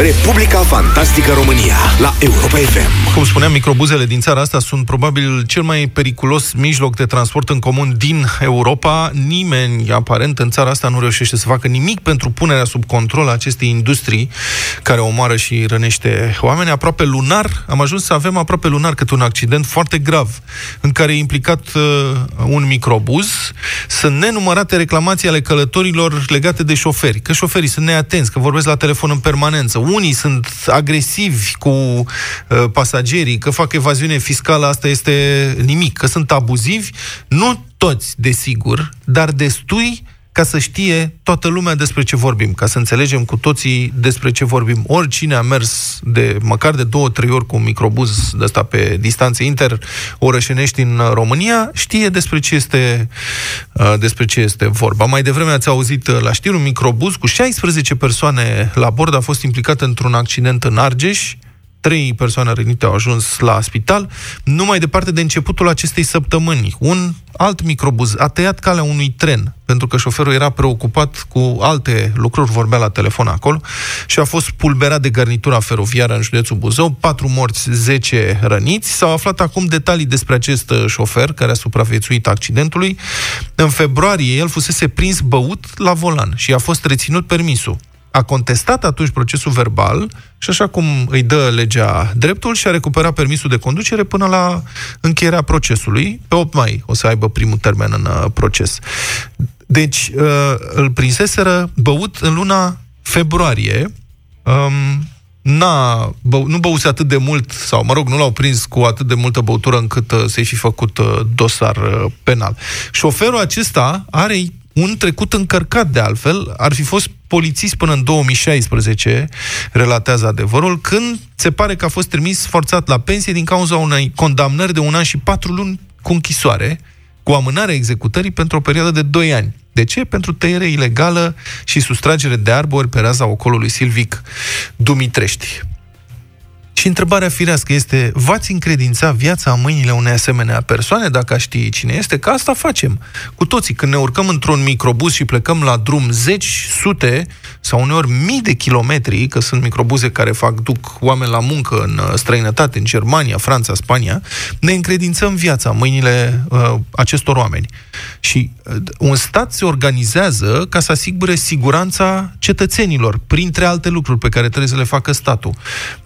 Republica Fantastică România la Europa FM. Cum spuneam, microbuzele din țara asta sunt probabil cel mai periculos mijloc de transport în comun din Europa. Nimeni, aparent, în țara asta nu reușește să facă nimic pentru punerea sub control a acestei industrii care omoară și rănește oameni. Aproape lunar, am ajuns să avem aproape lunar cât un accident foarte grav în care e implicat uh, un microbuz. Sunt nenumărate reclamații ale călătorilor legate de șoferi, că șoferii sunt neatenți, că vorbesc la telefon în permanență unii sunt agresivi cu uh, pasagerii, că fac evaziune fiscală, asta este nimic, că sunt abuzivi, nu toți, desigur, dar destui ca să știe toată lumea despre ce vorbim, ca să înțelegem cu toții despre ce vorbim. Oricine a mers de măcar de două, trei ori cu un microbuz de asta pe distanțe inter-orășenești în România, știe despre ce este, uh, despre ce este vorba. Mai devreme ați auzit uh, la știri un microbuz cu 16 persoane la bord a fost implicat într-un accident în Argeș, trei persoane rănite au ajuns la spital. Numai departe de începutul acestei săptămâni, un alt microbuz a tăiat calea unui tren, pentru că șoferul era preocupat cu alte lucruri, vorbea la telefon acolo, și a fost pulberat de garnitura feroviară în județul Buzău, patru morți, 10 răniți. S-au aflat acum detalii despre acest șofer care a supraviețuit accidentului. În februarie, el fusese prins băut la volan și a fost reținut permisul a contestat atunci procesul verbal și așa cum îi dă legea dreptul și a recuperat permisul de conducere până la încheierea procesului. Pe 8 mai o să aibă primul termen în uh, proces. Deci uh, îl prinseseră băut în luna februarie. Um, n-a, bă, nu băuse atât de mult, sau mă rog, nu l-au prins cu atât de multă băutură încât uh, să-i fi făcut uh, dosar uh, penal. Șoferul acesta are un trecut încărcat de altfel, ar fi fost polițist până în 2016, relatează adevărul, când se pare că a fost trimis forțat la pensie din cauza unei condamnări de un an și patru luni cu închisoare, cu amânarea executării pentru o perioadă de 2 ani. De ce? Pentru tăiere ilegală și sustragere de arbori pe raza ocolului silvic Dumitrești. Și întrebarea firească este, v-ați încredința viața în mâinile unei asemenea persoane, dacă știi cine este? Că asta facem. Cu toții, când ne urcăm într-un microbuz și plecăm la drum zeci, sute sau uneori mii de kilometri, că sunt microbuze care fac, duc oameni la muncă în uh, străinătate, în Germania, Franța, Spania, ne încredințăm viața în mâinile uh, acestor oameni. Și uh, un stat se organizează ca să asigure siguranța cetățenilor, printre alte lucruri pe care trebuie să le facă statul.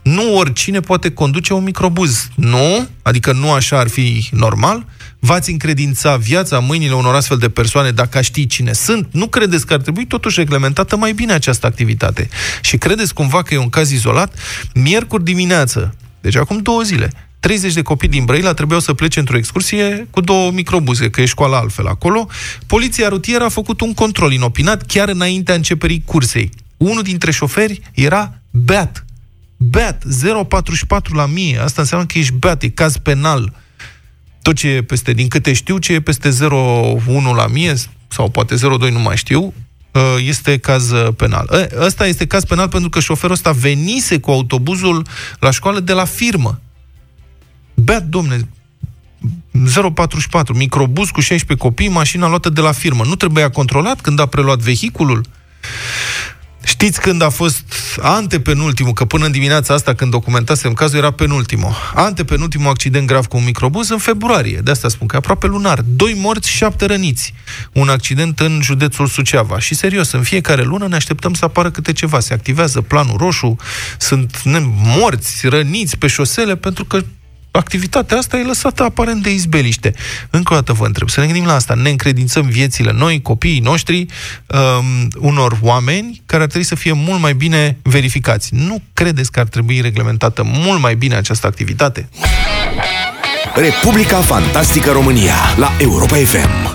Nu oricine poate conduce un microbuz. Nu, adică nu așa ar fi normal, v-ați încredința viața în mâinile unor astfel de persoane dacă ști cine sunt? Nu credeți că ar trebui totuși reglementată mai bine această activitate? Și credeți cumva că e un caz izolat? Miercuri dimineață, deci acum două zile, 30 de copii din Brăila trebuiau să plece într-o excursie cu două microbuze, că e școala altfel acolo. Poliția rutieră a făcut un control inopinat chiar înaintea începerii cursei. Unul dintre șoferi era beat. Beat, 0,44 la mie. Asta înseamnă că ești beat, e caz penal tot ce e peste, din câte știu, ce e peste 0,1 la mie, sau poate 0,2, nu mai știu, uh, este caz penal. Ăsta este caz penal pentru că șoferul ăsta venise cu autobuzul la școală de la firmă. Beat, domne, 044, microbuz cu 16 copii, mașina luată de la firmă. Nu trebuia controlat când a preluat vehiculul? Știți când a fost antepenultimul, că până în dimineața asta când documentasem cazul era penultimul. Antepenultimul accident grav cu un microbuz în februarie. De asta spun că e aproape lunar. Doi morți, șapte răniți. Un accident în județul Suceava. Și serios, în fiecare lună ne așteptăm să apară câte ceva. Se activează planul roșu, sunt morți, răniți pe șosele, pentru că activitatea asta e lăsată aparent de izbeliște. Încă o dată vă întreb, să ne gândim la asta, ne încredințăm viețile noi, copiii noștri, um, unor oameni care ar trebui să fie mult mai bine verificați. Nu credeți că ar trebui reglementată mult mai bine această activitate? Republica Fantastică România la Europa FM.